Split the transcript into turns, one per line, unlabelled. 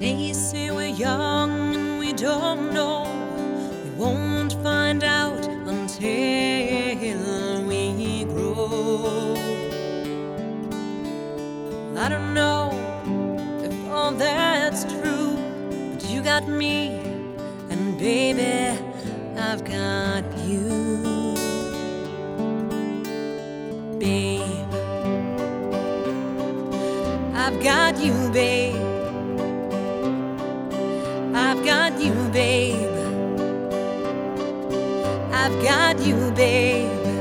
They say we're young and we don't know. We won't find out until we grow. I don't know if all that's true, but you got me, and baby, I've got you. Babe, I've got you, babe. I've got you, babe. I've got you, babe.